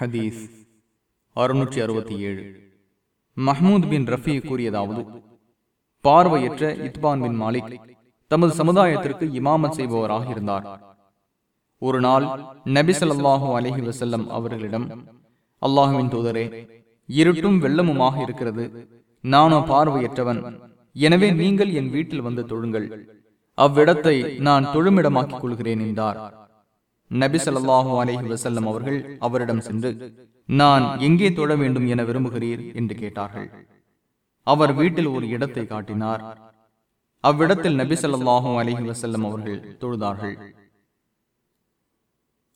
ஹதீஸ் அறுநூற்றி அறுபத்தி ஏழு. மஹமூத் பின் ரஃபி கூறியதாவது பார்வையற்ற இத்பான் பின் மாலிக் தமது சமுதாயத்திற்கு இமாமத் செய்பவராக இருந்தார் ஒரு நாள் நபி ஸல்லல்லாஹு அலைஹி வஸல்லம் அவர்களிடம் அல்லாஹுவின் தூதரே இருட்டும் வெள்ளமுமாக இருக்கிறது. நானோ பார்வையற்றவன். எனவே நீங்கள் என் வீட்டில் வந்து தொழுங்கள். அவ்விடத்தை நான் தொழுமிடமாக்கிக் கொள்கிறேன் என்றார். நபி ஸல்லல்லாஹு அலஹி வசல்லம் அவர்கள் அவரிடம் சென்று நான் எங்கே தொழ வேண்டும் என விரும்புகிறீர்? என்று கேட்டார்கள். அவர் வீட்டில் ஒரு இடத்தை காட்டினார். அவ்விடத்தில் நபி ஸல்லல்லாஹு அலஹி வசல்லம் அவர்கள் தொழுதார்கள்.